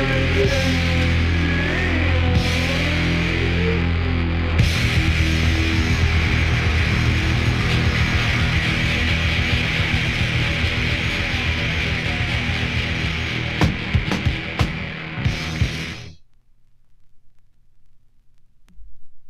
Yeah.